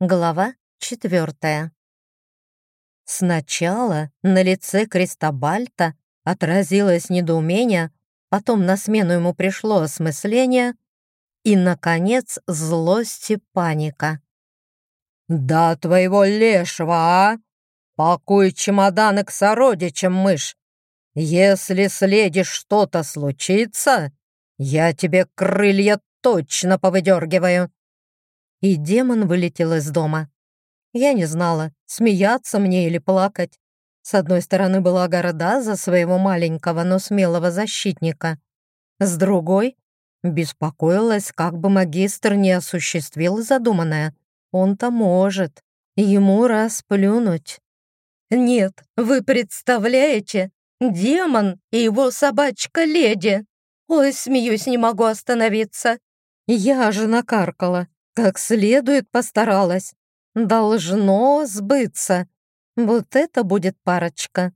Глава четвертая. Сначала на лице Кристобальта отразилось недоумение, потом на смену ему пришло осмысление и, наконец, злость и паника. «Да твоего лешего, а! Пакуй чемоданы к сородичам, мышь! Если следишь что-то случится, я тебе крылья точно повыдергиваю!» И демон вылетел из дома. Я не знала, смеяться мне или плакать. С одной стороны была города за своего маленького, но смелого защитника. С другой — беспокоилась, как бы магистр не осуществил задуманное. Он-то может. Ему расплюнуть. «Нет, вы представляете? Демон и его собачка-леди! Ой, смеюсь, не могу остановиться!» Я же накаркала. Как следует постаралась. Должно сбыться. Вот это будет парочка.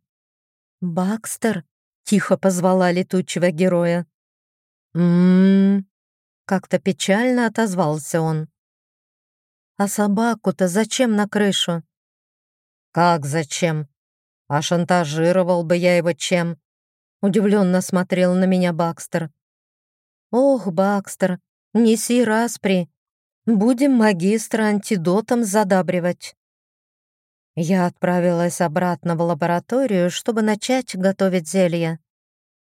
«Бакстер», — тихо позвала летучего героя. «М-м-м», как-то печально отозвался он. «А собаку-то зачем на крышу?» «Как зачем? А шантажировал бы я его чем?» Удивленно смотрел на меня Бакстер. «Ох, Бакстер, неси распри, Будем магистра антидотом задабривать. Я отправилась обратно в лабораторию, чтобы начать готовить зелье.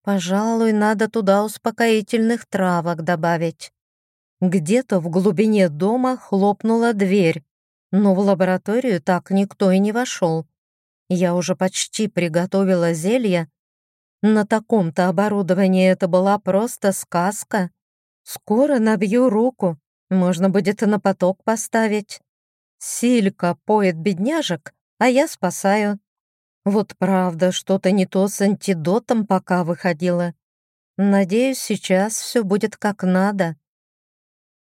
Пожалуй, надо туда успокоительных травок добавить. Где-то в глубине дома хлопнула дверь, но в лабораторию так никто и не вошел. Я уже почти приготовила зелье. На таком-то оборудовании это была просто сказка. Скоро набью руку. Можно будет и на поток поставить. Силька поет бедняжек, а я спасаю. Вот правда, что-то не то с антидотом пока выходило. Надеюсь, сейчас все будет как надо.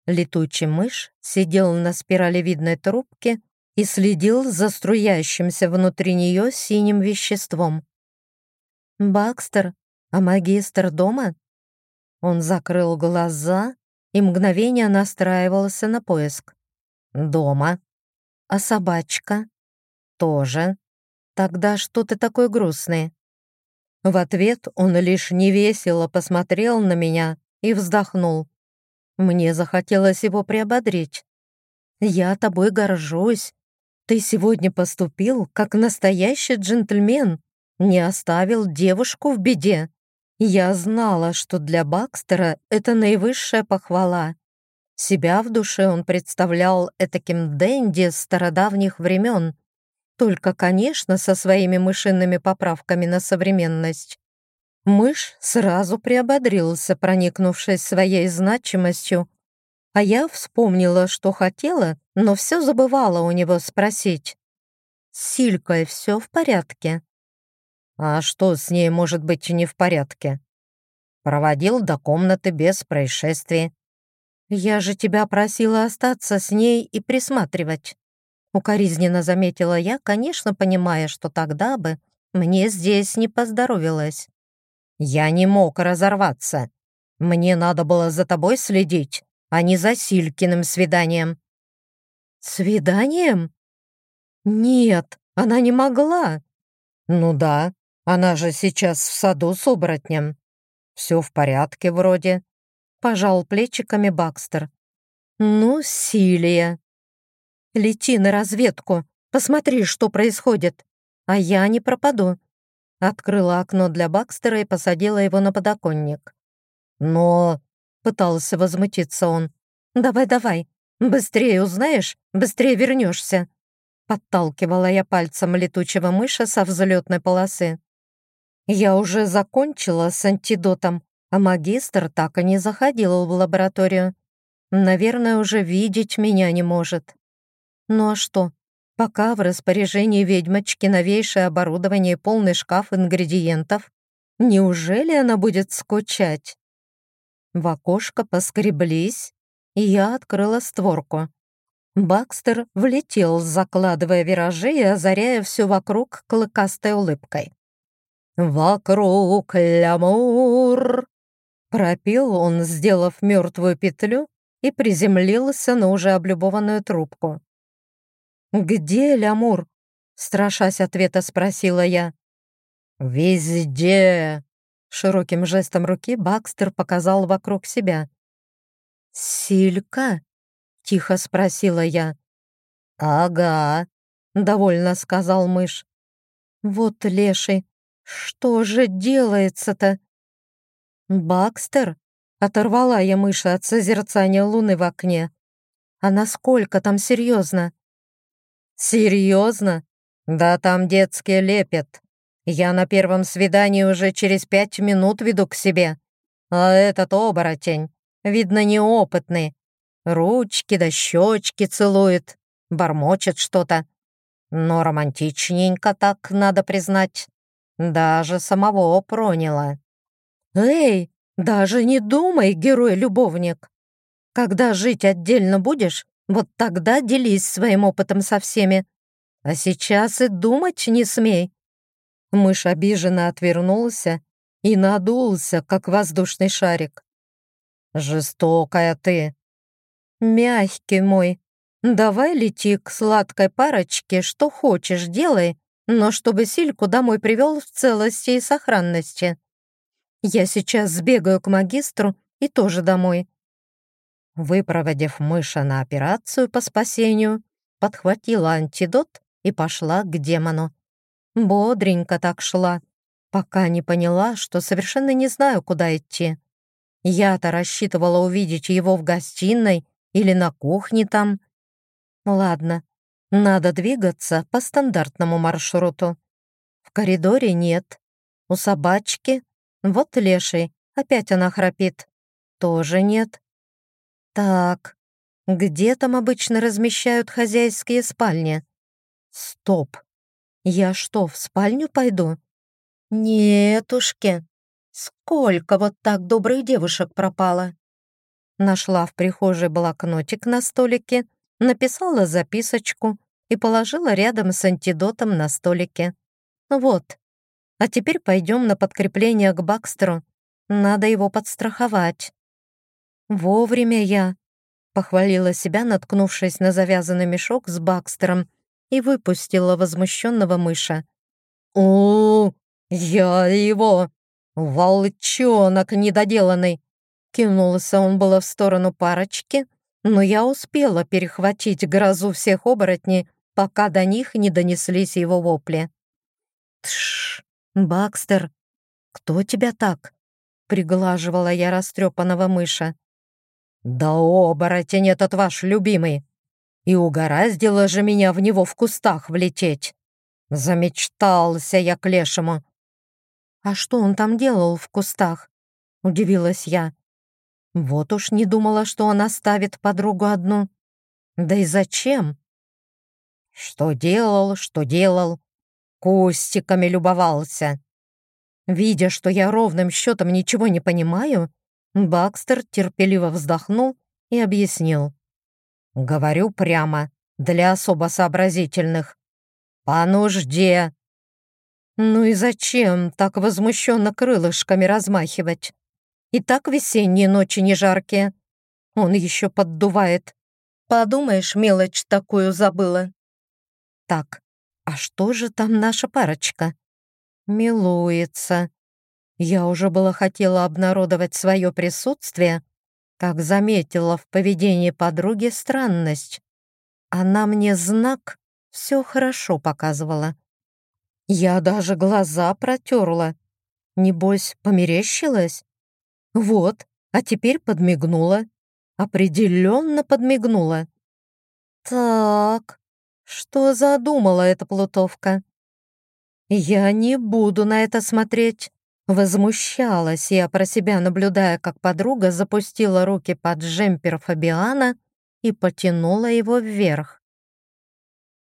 Летучий мышь сидел на спиралевидной трубке и следил за струящимся внутри нее синим веществом. «Бакстер, а магистр дома?» Он закрыл глаза и мгновение настраивался на поиск. «Дома. А собачка?» «Тоже. Тогда что ты такой грустный?» В ответ он лишь невесело посмотрел на меня и вздохнул. Мне захотелось его приободрить. «Я тобой горжусь. Ты сегодня поступил как настоящий джентльмен, не оставил девушку в беде. Я знала, что для Бакстера это наивысшая похвала. Себя в душе он представлял этаким денди стародавних времен, только, конечно, со своими мышиными поправками на современность. Мышь сразу приободрился, проникнувшись своей значимостью, а я вспомнила, что хотела, но все забывала у него спросить. «С Силькой все в порядке?» А что с ней может быть не в порядке? Проводил до комнаты без происшествий. Я же тебя просила остаться с ней и присматривать. Укоризненно заметила я, конечно, понимая, что тогда бы мне здесь не поздоровилось. Я не мог разорваться. Мне надо было за тобой следить, а не за Силькиным свиданием. Свиданием? Нет, она не могла. Ну да, она же сейчас в саду с оборотнем. Все в порядке вроде. Пожал плечиками Бакстер. Ну, Силия. Лети на разведку. Посмотри, что происходит. А я не пропаду. Открыла окно для Бакстера и посадила его на подоконник. Но... Пытался возмутиться он. «Давай-давай, быстрее узнаешь, быстрее вернешься!» Подталкивала я пальцем летучего мыша со взлетной полосы. Я уже закончила с антидотом, а магистр так и не заходил в лабораторию. Наверное, уже видеть меня не может. Ну а что? Пока в распоряжении ведьмочки новейшее оборудование и полный шкаф ингредиентов, неужели она будет скучать? В окошко поскреблись, и я открыла створку. Бакстер влетел, закладывая виражи и озаряя все вокруг клыкастой улыбкой. «Вокруг лямур!» Пропел он, сделав мертвую петлю, и приземлился на уже облюбованную трубку. «Где лямур?» — страшась ответа спросила я. «Везде!» — широким жестом руки Бакстер показал вокруг себя. «Силька?» — тихо спросила я. «Ага», — довольно сказал мышь. «Вот леший, что же делается-то?» «Бакстер?» — оторвала я мыши от созерцания луны в окне. «А насколько там серьезно?» «Серьезно? Да там детские лепят. Я на первом свидании уже через пять минут веду к себе. А этот оборотень, видно, неопытный. Ручки да щечки целует, бормочет что-то. Но романтичненько так, надо признать. Даже самого проняло. «Эй, даже не думай, герой-любовник! Когда жить отдельно будешь, вот тогда делись своим опытом со всеми. А сейчас и думать не смей». Мышь обиженно отвернулся и надулся, как воздушный шарик. «Жестокая ты!» «Мягкий мой, давай лети к сладкой парочке, что хочешь делай, но чтобы Сильку домой привел в целости и сохранности. Я сейчас сбегаю к магистру и тоже домой. Выпроводив мыша на операцию по спасению, подхватила антидот и пошла к демону. Бодренько так шла, пока не поняла, что совершенно не знаю, куда идти. Я-то рассчитывала увидеть его в гостиной или на кухне там. Ладно, надо двигаться по стандартному маршруту. В коридоре нет. У собачки, вот леший, опять она храпит. Тоже нет. Так, где там обычно размещают хозяйские спальни? Стоп. Я что, в спальню пойду? Нетушки. Сколько вот так добрых девушек пропало? Нашла в прихожей блокнотик на столике, написала записочку и положила рядом с антидотом на столике. Вот. А теперь пойдем на подкрепление к Бакстеру. Надо его подстраховать. «Вовремя я», — похвалила себя, наткнувшись на завязанный мешок с Бакстером, и выпустила возмущенного мыша. «О, я его! Волчонок недоделанный!» Кинулся он было в сторону парочки, но я успела перехватить грозу всех оборотней, пока до них не донеслись его вопли. «Тш, Бакстер, кто тебя так?» — приглаживала я растрепанного мыша. «Да оборотень этот ваш любимый! И угораздило же меня в него в кустах влететь! Замечтался я к лешему!» «А что он там делал в кустах?» — удивилась я. Вот уж не думала, что он оставит подругу одну. Да и зачем? Что делал, что делал. Кустиками любовался. Видя, что я ровным счетом ничего не понимаю, Бакстер терпеливо вздохнул и объяснил. «Говорю прямо, для особо сообразительных. По нужде». «Ну и зачем так возмущенно крылышками размахивать? И так весенние ночи не жаркие. Он еще поддувает. Подумаешь, мелочь такую забыла». «Так, а что же там наша парочка?» «Милуется. Я уже было хотела обнародовать свое присутствие, как заметила в поведении подруги странность. Она мне знак все хорошо показывала. Я даже глаза протерла. Небось, померещилась? Вот, а теперь подмигнула. Определенно подмигнула. Так, что задумала эта плутовка? Я не буду на это смотреть. Возмущалась я про себя, наблюдая, как подруга запустила руки под джемпер Фабиана и потянула его вверх.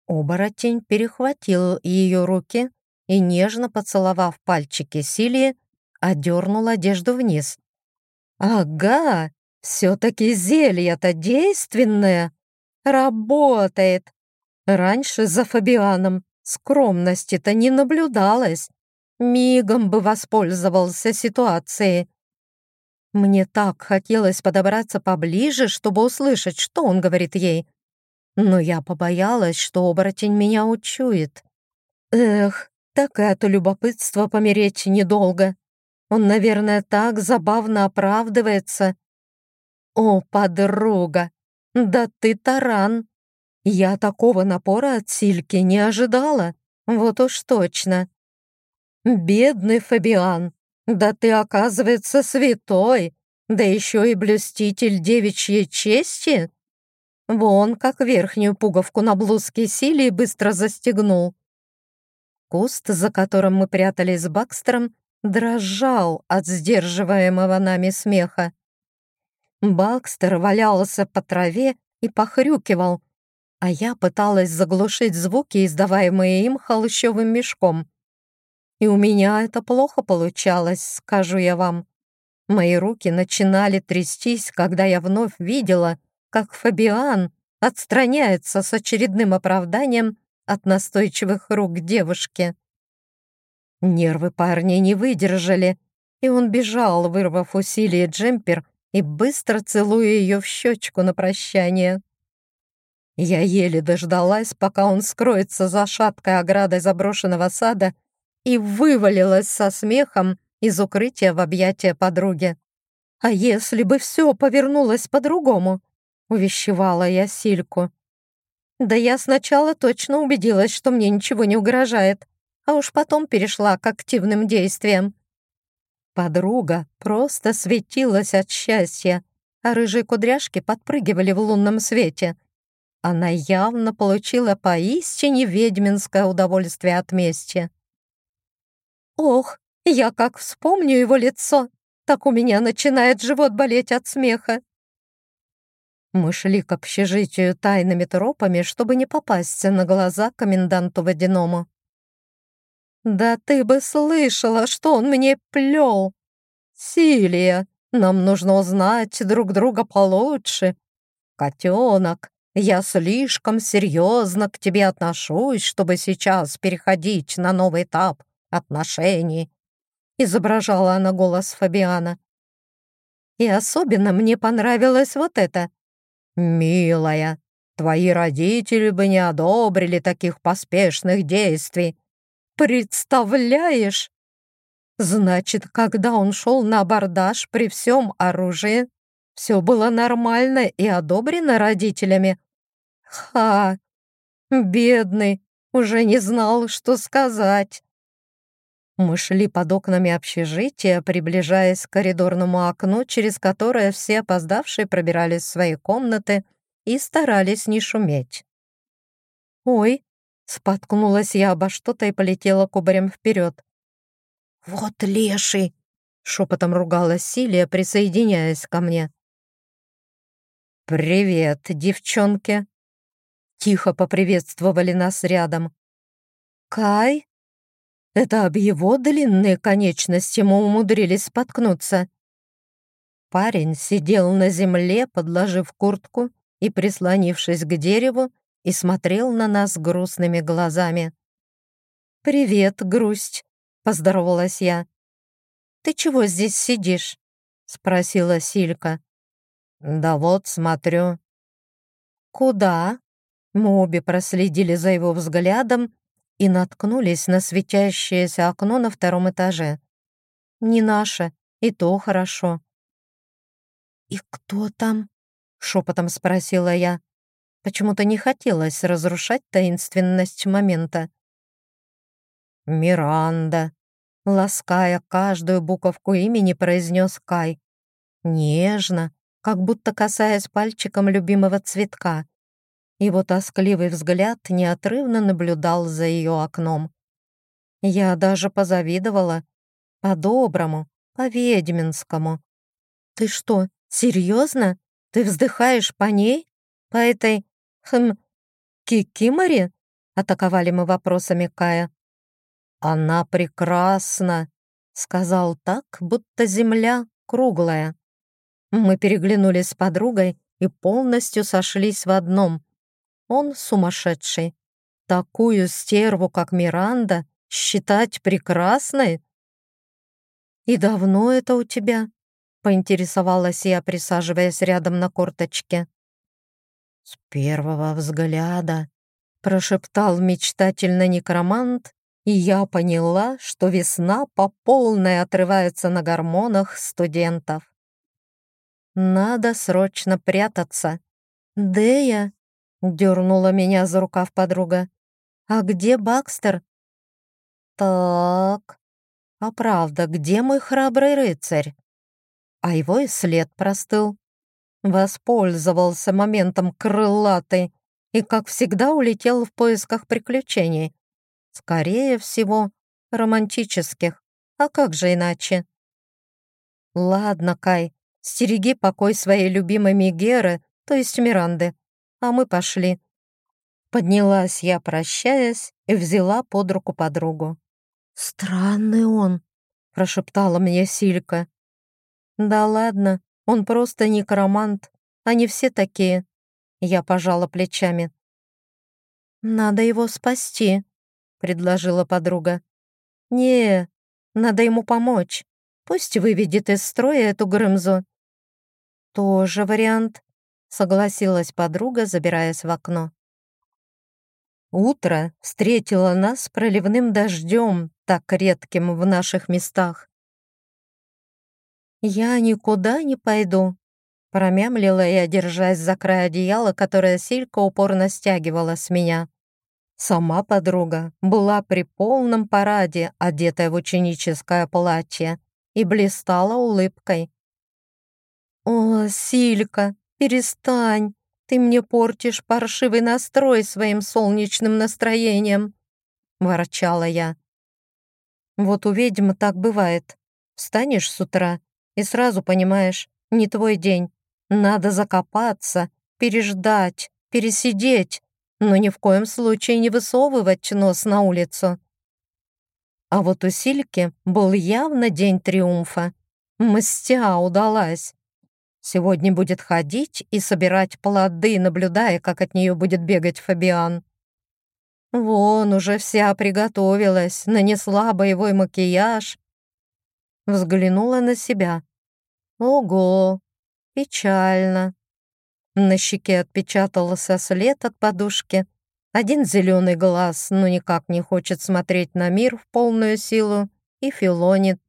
Оборотень перехватил ее руки и, нежно поцеловав пальчики Силии, одернул одежду вниз. «Ага, все-таки зелье-то действенное! Работает! Раньше за Фабианом скромности-то не наблюдалось мигом бы воспользовался ситуацией. Мне так хотелось подобраться поближе, чтобы услышать, что он говорит ей. но я побоялась, что оборотень меня учует. Эх, так и от любопытства помереть недолго. Он, наверное, так забавно оправдывается. О, подруга, да ты таран! Я такого напора от Сильки не ожидала, вот уж точно. Бедный Фабиан, да ты, оказывается, святой, да еще и блюститель девичьей чести. Вон как верхнюю пуговку на блузке Силии быстро застегнул. Куст, за которым мы прятались с Бакстером, дрожал от сдерживаемого нами смеха. Бакстер валялся по траве и похрюкивал, а я пыталась заглушить звуки, издаваемые им холщовым мешком. И у меня это плохо получалось, скажу я вам. Мои руки начинали трястись, когда я вновь видела, как Фабиан отстраняется с очередным оправданием от настойчивых рук девушки. Нервы парня не выдержали, и он бежал, вырвав усилие джемпер и быстро целуя ее в щечку на прощание. Я еле дождалась, пока он скроется за шаткой оградой заброшенного сада и вывалилась со смехом из укрытия в объятия подруги. «А если бы все повернулось по-другому?» — увещевала я Сильку. Да я сначала точно убедилась, что мне ничего не угрожает, а уж потом перешла к активным действиям. Подруга просто светилась от счастья, а рыжие кудряшки подпрыгивали в лунном свете. Она явно получила поистине ведьминское удовольствие от мести. «Ох, я как вспомню его лицо, так у меня начинает живот болеть от смеха», мы шли к общежитию тайными тропами, чтобы не попасть на глаза коменданту водяному. «Да ты бы слышала, что он мне плел! Силия, нам нужно узнать друг друга получше. Котенок, я слишком серьезно к тебе отношусь, чтобы сейчас переходить на новый этап отношений», изображала она голос Фабиана. «И особенно мне понравилось вот это. «Милая, твои родители бы не одобрили таких поспешных действий. Представляешь? Значит, когда он шел на абордаж при всем оружии, все было нормально и одобрено родителями? Ха! Бедный, уже не знал, что сказать. Мы шли под окнами общежития, приближаясь к коридорному окну, через которое все опоздавшие пробирались в свои комнаты и старались не шуметь. «Ой!» — споткнулась я обо что-то и полетела кубарем вперед. «Вот леший!» — шепотом ругалась Силия, присоединяясь ко мне. «Привет, девчонки!» Тихо поприветствовали нас рядом. «Кай?» Это об его длинные конечности мы умудрились споткнуться. Парень сидел на земле, подложив куртку и прислонившись к дереву, и смотрел на нас грустными глазами. «Привет, грусть!» — поздоровалась я. «Ты чего здесь сидишь?» — спросила Силька. «Да вот, смотрю». «Куда?» Мы обе проследили за его взглядом и наткнулись на светящееся окно на втором этаже. «Не наше, и то хорошо». «И кто там?» — шепотом спросила я. Почему-то не хотелось разрушать таинственность момента. «Миранда», — лаская каждую буковку имени, произнес Кай. Нежно, как будто касаясь пальчиком любимого цветка. Его тоскливый взгляд неотрывно наблюдал за ее окном. Я даже позавидовала. По-доброму, по-ведьминскому. «Ты что, серьезно? Ты вздыхаешь по ней? По этой... хм... кикиморе?» Атаковали мы вопросами Кая. «Она прекрасна», — сказал так, будто земля круглая. Мы переглянулись с подругой и полностью сошлись в одном. Он сумасшедший. Такую стерву, как Миранда, считать прекрасной? «И давно это у тебя?» — поинтересовалась я, присаживаясь рядом на корточке. «С первого взгляда», — прошептал мечтательно некромант, и я поняла, что весна по полной отрывается на гормонах студентов. Надо срочно прятаться. «Дея?» — дернула меня за рукав подруга. «А где Бакстер?» «Так, а правда, где мой храбрый рыцарь?» А его и след простыл. Воспользовался моментом крылатый и, как всегда, улетел в поисках приключений. Скорее всего, романтических. А как же иначе? Ладно, Кай, Стереги покой своей любимой Мегеры, то есть Миранды. А мы пошли. Поднялась я, прощаясь, и взяла под руку подругу. «Странный он», — прошептала мне Силька. «Да ладно, он просто некромант. Они все такие». Я пожала плечами. «Надо его спасти», — предложила подруга. «Не, надо ему помочь. Пусть выведет из строя эту Грымзу. «Тоже вариант», — согласилась подруга, забираясь в окно. Утро встретило нас проливным дождем, так редким в наших местах. «Я никуда не пойду», — промямлила я, держась за край одеяла, которое Силька упорно стягивала с меня. Сама подруга была при полном параде, одетая в ученическое платье, и блистала улыбкой. «О, Силька, перестань! Ты мне портишь паршивый настрой своим солнечным настроением!» — ворчала я. «Вот у ведьм так бывает. Встанешь с утра и сразу понимаешь, не твой день. Надо закопаться, переждать, пересидеть, но ни в коем случае не высовывать нос на улицу». А вот у Сильки был явно день триумфа. Мстя удалась. Сегодня будет ходить и собирать плоды, наблюдая, как от нее будет бегать Фабиан. Вон уже вся приготовилась, нанесла боевой макияж. Взглянула на себя. Ого, печально. На щеке отпечатался след от подушки. Один зеленый глаз, но никак не хочет смотреть на мир в полную силу и филонит.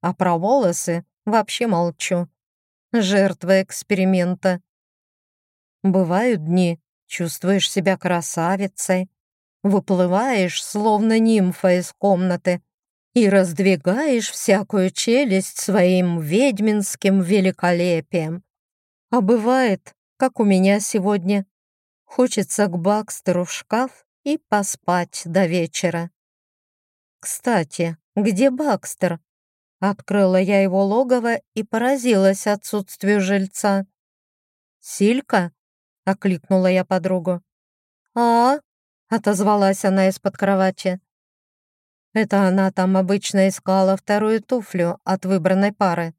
А про волосы вообще молчу жертва эксперимента. Бывают дни, чувствуешь себя красавицей, выплываешь, словно нимфа из комнаты, и раздвигаешь всякую челюсть своим ведьминским великолепием. А бывает, как у меня сегодня, хочется к Бакстеру в шкаф и поспать до вечера. Кстати, где Бакстер? Открыла я его логово и поразилась отсутствию жильца. «Силька?» — окликнула я подругу. «А?» — отозвалась она из-под кровати. Это она там обычно искала вторую туфлю от выбранной пары.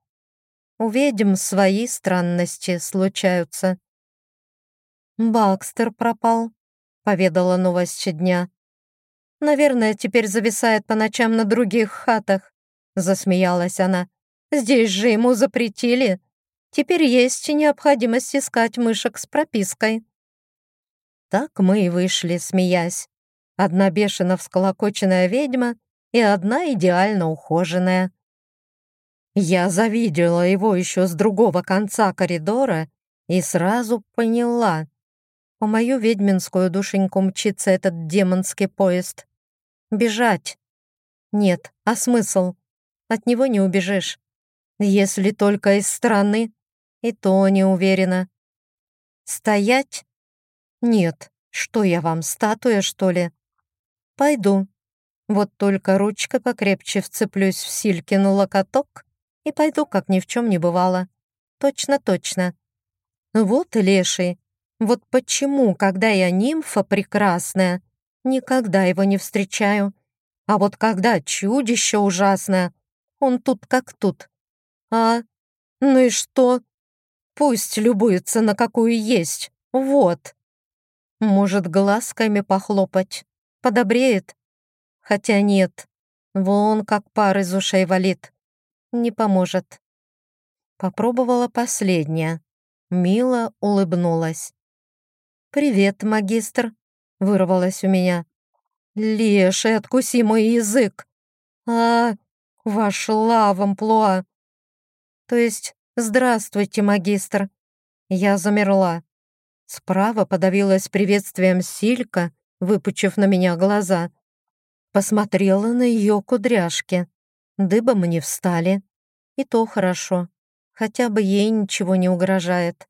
У ведьм свои странности случаются. «Бакстер пропал», — поведала новость дня. «Наверное, теперь зависает по ночам на других хатах. Засмеялась она. «Здесь же ему запретили. Теперь есть необходимость искать мышек с пропиской». Так мы и вышли, смеясь. Одна бешено всколокоченная ведьма и одна идеально ухоженная. Я завидела его еще с другого конца коридора и сразу поняла. По мою ведьминскую душеньку мчится этот демонский поезд. Бежать. Нет, а смысл? От него не убежишь. Если только из страны, и то не уверена. Стоять? Нет. Что я вам, статуя, что ли? Пойду. Вот только ручка покрепче вцеплюсь в Силькину локоток и пойду, как ни в чем не бывало. Точно-точно. Вот леший. Вот почему, когда я нимфа прекрасная, никогда его не встречаю. А вот когда чудище ужасное, он тут как тут. А? Ну и что? Пусть любуется на какую есть. Вот. Может, глазками похлопать. Подобреет. Хотя нет. Вон как пар из ушей валит. Не поможет. Попробовала последняя. Мила улыбнулась. «Привет, магистр», — вырвалось у меня. «Леший, откуси мой язык!» «А, вошла в амплуа!» «То есть, здравствуйте, магистр!» Я замерла. Справа подавилась приветствием Силька, выпучив на меня глаза. Посмотрела на ее кудряшки. Дыбом не встали. И то хорошо. Хотя бы ей ничего не угрожает.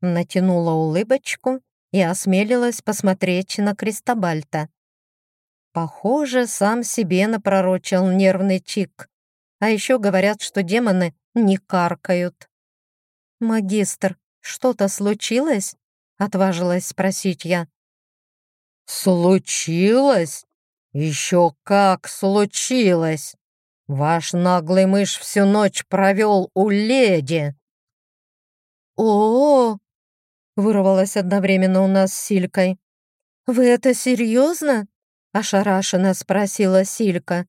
Натянула улыбочку и осмелилась посмотреть на Кристобальта. Похоже, сам себе напророчил нервный чик. А еще говорят, что демоны не каркают. «Магистр, что-то случилось?» — отважилась спросить я. «Случилось? Еще как случилось! Ваш наглый мышь всю ночь провел у леди!» «О-о-о!» — вырвалось одновременно у нас с Силькой. «Вы это серьезно?» — ошарашенно спросила Силька.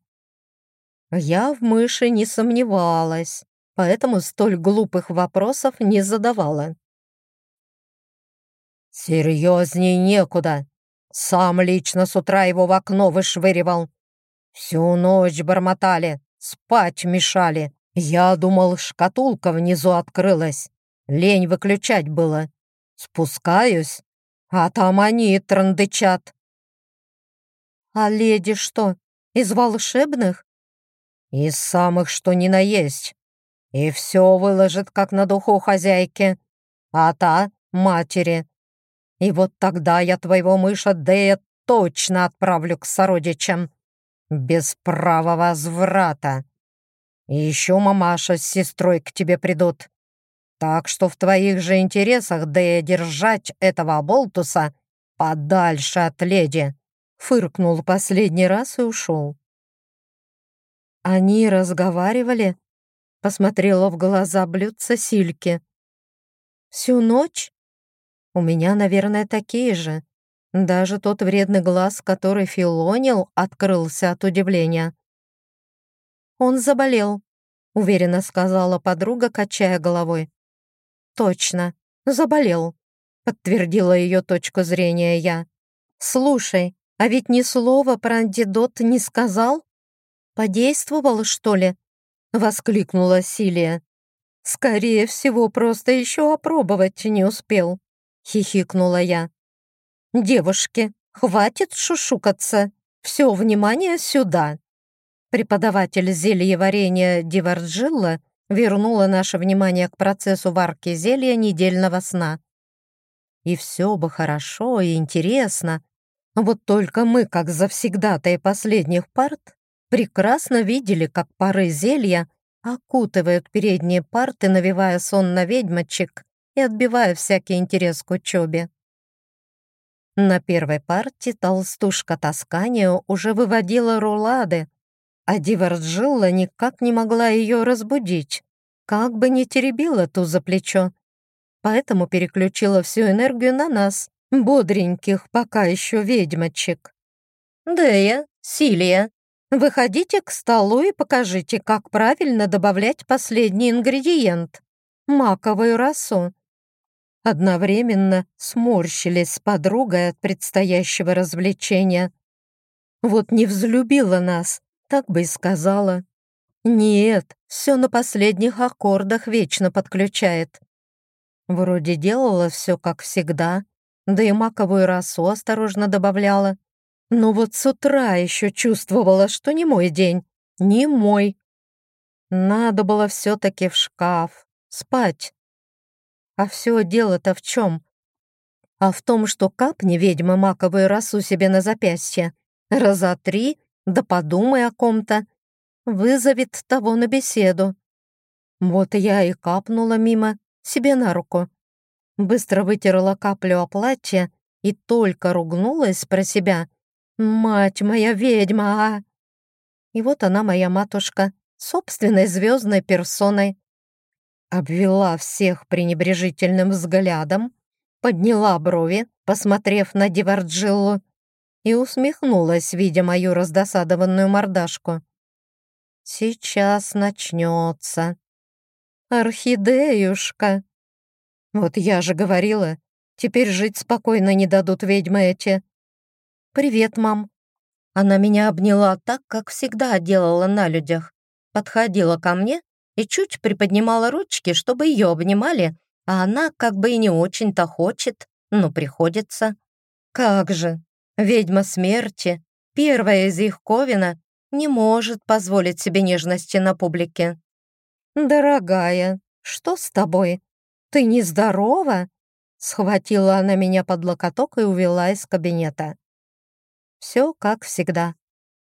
Я в мыши не сомневалась, поэтому столь глупых вопросов не задавала. «Серьезней некуда. Сам лично с утра его в окно вышвыривал. Всю ночь бормотали, спать мешали. Я думал, шкатулка внизу открылась. Лень выключать было. Спускаюсь, а там они трандычат. «А леди что, из волшебных?» «Из самых, что ни на есть. И все выложит, как на духу хозяйки. А та — матери. И вот тогда я твоего мыша Дея точно отправлю к сородичам. Без права возврата. И еще мамаша с сестрой к тебе придут. Так что в твоих же интересах, Дея, держать этого оболтуса подальше от леди. Фыркнул последний раз и ушел. Они разговаривали? Посмотрела в глаза блюдца Сильки. Всю ночь? У меня, наверное, такие же. Даже тот вредный глаз, который филонил, открылся от удивления. «Он заболел», — уверенно сказала подруга, качая головой. «Точно, заболел», — подтвердила ее точку зрения я. «Слушай, а ведь ни слова про антидот не сказал? Подействовал, что ли?» — воскликнула Силия. «Скорее всего, просто еще опробовать не успел» хихикнула я. «Девушки, хватит шушукаться. Все внимание сюда!» Преподаватель зельеварения Диварджилла вернула наше внимание к процессу варки зелья недельного сна. И все бы хорошо и интересно, вот только мы, как завсегдатые последних парт, прекрасно видели, как пары зелья окутывают передние парты, навевая сон на ведьмочек и отбивая всякий интерес к учебе. На первой партии толстушка Тоскания уже выводила рулады, а Диварджилла никак не могла ее разбудить, как бы не теребила ту за плечо. Поэтому переключила всю энергию на нас, бодреньких пока еще ведьмочек. «Дея, Силия, выходите к столу и покажите, как правильно добавлять последний ингредиент — маковую росу. Одновременно сморщились с подругой от предстоящего развлечения. Вот не взлюбила нас, так бы и сказала. Нет, все на последних аккордах вечно подключает. Вроде делала все как всегда, да и маковую росу осторожно добавляла. Но вот с утра еще чувствовала, что не мой день, не мой. Надо было все-таки в шкаф, спать. А все дело-то в чем? А в том, что капни ведьма маковую росу себе на запястье, раза три, да подумай о ком-то, вызовет того на беседу. Вот я и капнула мимо, себе на руку. Быстро вытерла каплю о платье и только ругнулась про себя. «Мать моя ведьма, а!» И вот она, моя матушка, собственной звездной персоной, обвела всех пренебрежительным взглядом, подняла брови, посмотрев на Диварджилу, и усмехнулась, видя мою раздосадованную мордашку. «Сейчас начнется. Орхидеюшка! Вот я же говорила, Теперь жить спокойно не дадут ведьмы эти. «Привет, мам». Она меня обняла так, как всегда делала на людях. Подходила ко мне и чуть приподнимала ручки, чтобы ее обнимали, а она как бы и не очень-то хочет, но приходится. Как же, ведьма смерти, первая из их Ковина, не может позволить себе нежности на публике. «Дорогая, что с тобой? Ты нездорова?» Схватила она меня под локоток и увела из кабинета. Все как всегда.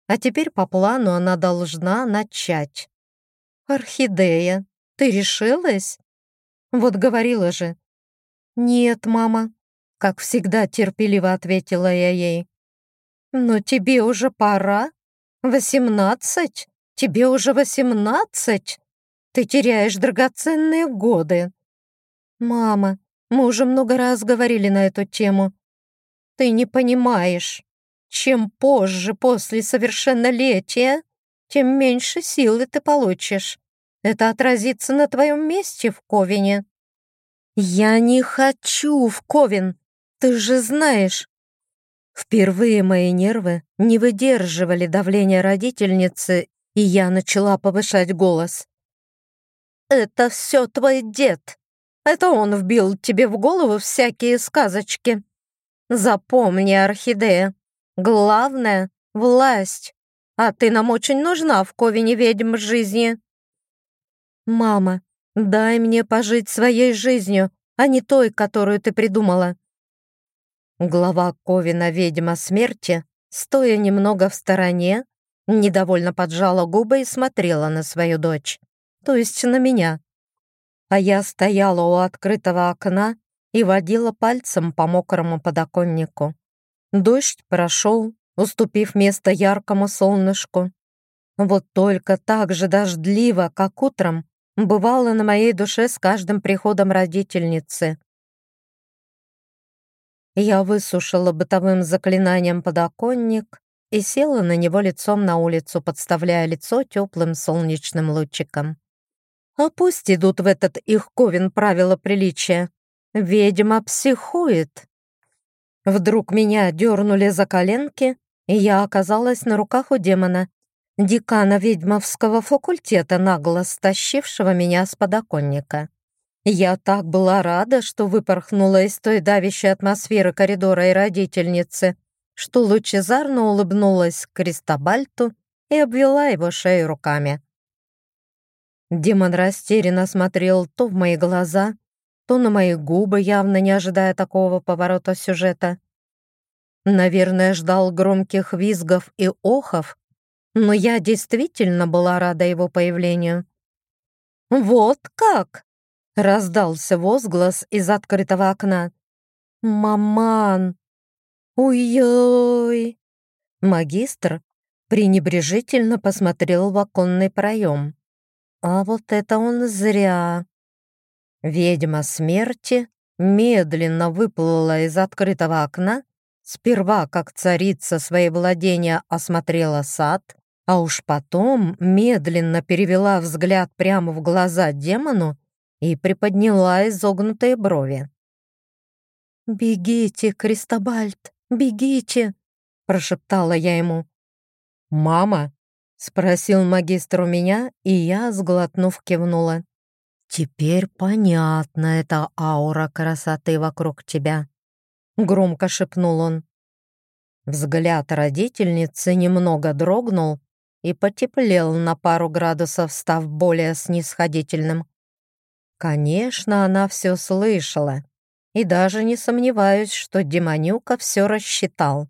А теперь по плану она должна начать. «Орхидея, ты решилась?» Вот говорила же. «Нет, мама», — как всегда терпеливо ответила я ей. «Но тебе уже пора. Восемнадцать? Тебе уже восемнадцать? Ты теряешь драгоценные годы». «Мама, мы уже много раз говорили на эту тему. Ты не понимаешь. Чем позже после совершеннолетия, тем меньше силы ты получишь. Это отразится на твоем месте в Ковине». «Я не хочу в Ковен, ты же знаешь». Впервые мои нервы не выдерживали давления родительницы, и я начала повышать голос. «Это все твой дед. Это он вбил тебе в голову всякие сказочки. Запомни, Орхидея, главное — власть, а ты нам очень нужна в Ковине ведьм жизни». «Мама, дай мне пожить своей жизнью, а не той, которую ты придумала». Глава Ковина «Ведьма смерти», стоя немного в стороне, недовольно поджала губы и смотрела на свою дочь, то есть на меня а я стояла у открытого окна и водила пальцем по мокрому подоконнику. Дождь прошел, уступив место яркому солнышку. Вот только так же дождливо, как утром, бывало на моей душе с каждым приходом родительницы. Я высушила бытовым заклинанием подоконник и села на него лицом на улицу, подставляя лицо теплым солнечным лучиком. А пусть идут в этот их ковен правила приличия. Ведьма психует. Вдруг меня дернули за коленки, я оказалась на руках у демона, декана ведьмовского факультета, нагло стащившего меня с подоконника. Я так была рада, что выпорхнула из той давящей атмосферы коридора и родительницы, что лучезарно улыбнулась Кристобальту и обвела его шею руками. Демон растерянно смотрел то в мои глаза, то на мои губы, явно не ожидая такого поворота сюжета. Наверное, ждал громких визгов и охов, но я действительно была рада его появлению. «Вот как!» — раздался возглас из открытого окна. «Маман! Ой-ой!» Магистр пренебрежительно посмотрел в оконный проем. А вот это он зря. Ведьма смерти медленно выплыла из открытого окна, сперва, как царица свои владения осмотрела сад, а уж потом медленно перевела взгляд прямо в глаза демону и приподняла изогнутые брови. «Бегите, Кристобальд, бегите!» — прошептала я ему. «Мама!» Спросил магистр у меня, и я, сглотнув, кивнула. «Теперь понятна эта аура красоты вокруг тебя», — громко шепнул он. Взгляд родительницы немного дрогнул и потеплел на пару градусов, став более снисходительным. Конечно, она все слышала, и даже не сомневаюсь, что Демонюка все рассчитал.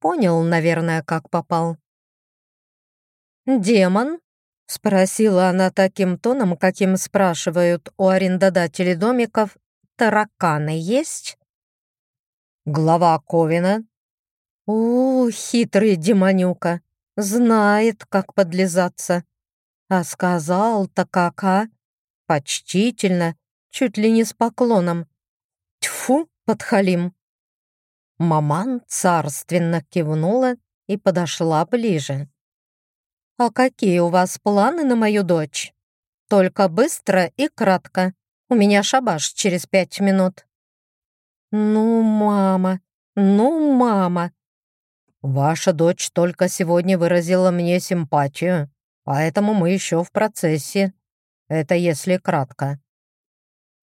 Понял, наверное, как попал. «Демон?» — спросила она таким тоном, каким спрашивают у арендодателей домиков, «тараканы есть?» «Глава Ковина?» «У, хитрый демонюка, знает, как подлизаться. А сказал-то как, а? Почтительно, чуть ли не с поклоном. Тьфу, подхалим!» Маман царственно кивнула и подошла ближе. «А какие у вас планы на мою дочь? Только быстро и кратко. У меня шабаш через пять минут». «Ну, мама, ну, мама!» «Ваша дочь только сегодня выразила мне симпатию, поэтому мы еще в процессе. Это если кратко».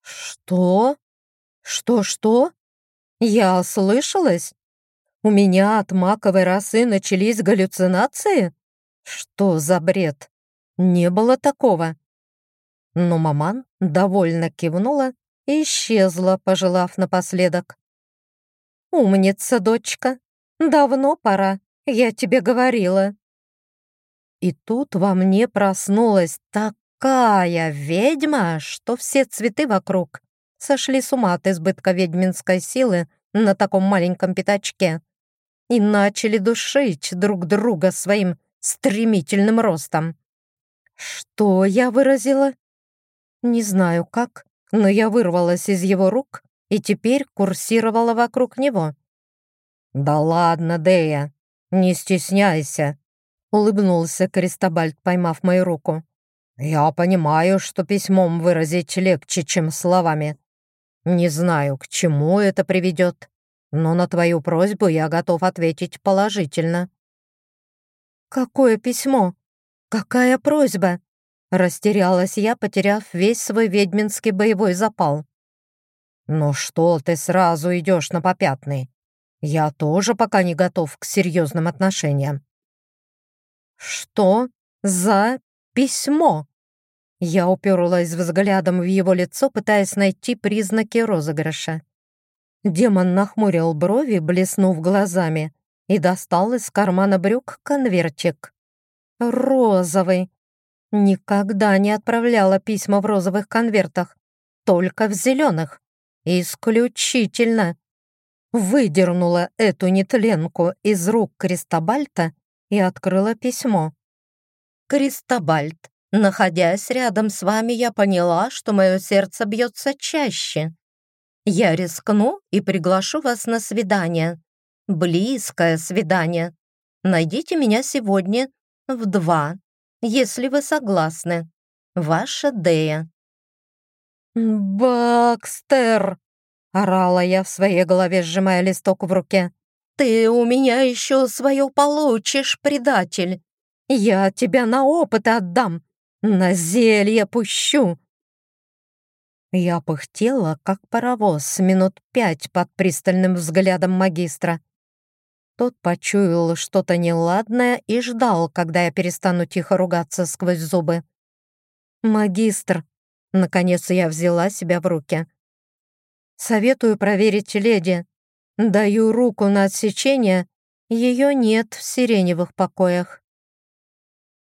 «Что? Что-что? Я ослышалась? У меня от маковой росы начались галлюцинации? Что за бред? Не было такого». Но маман довольно кивнула исчезла, пожелав напоследок. «Умница, дочка. Давно пора, я тебе говорила». И тут во мне проснулась такая ведьма, что все цветы вокруг сошли с ума от избытка ведьминской силы на таком маленьком пятачке и начали душить друг друга своим стремительным ростом. Что я выразила? Не знаю как, но я вырвалась из его рук и теперь курсировала вокруг него. «Да ладно, Дея, не стесняйся», — улыбнулся Кристобальд, поймав мою руку. «Я понимаю, что письмом выразить легче, чем словами. Не знаю, к чему это приведет, но на твою просьбу я готов ответить положительно». «Какое письмо? Какая просьба?» Растерялась я, потеряв весь свой ведьминский боевой запал. «Ну что ты сразу идешь на попятный? Я тоже пока не готов к серьезным отношениям». «Что за письмо?» Я уперлась взглядом в его лицо, пытаясь найти признаки розыгрыша. Демон нахмурил брови, блеснув глазами, и достал из кармана брюк конвертик. «Розовый!» Никогда не отправляла письма в розовых конвертах, только в зеленых. Исключительно. Выдернула эту нетленку из рук Кристобальта и открыла письмо. «Кристобальт, находясь рядом с вами, я поняла, что мое сердце бьется чаще. Я рискну и приглашу вас на свидание. Близкое свидание. Найдите меня сегодня в два если вы согласны. Ваша Дея». «Бакстер!» — орала я в своей голове, сжимая листок в руке. «Ты у меня еще свое получишь, предатель! Я тебя на опыт отдам, на зелье пущу!» Я пыхтела, как паровоз, минут пять под пристальным взглядом магистра. Тот почуял что-то неладное и ждал, когда я перестану тихо ругаться сквозь зубы. «Магистр!» Наконец я взяла себя в руки. «Советую проверить леди. Даю руку на отсечение. Ее нет в сиреневых покоях».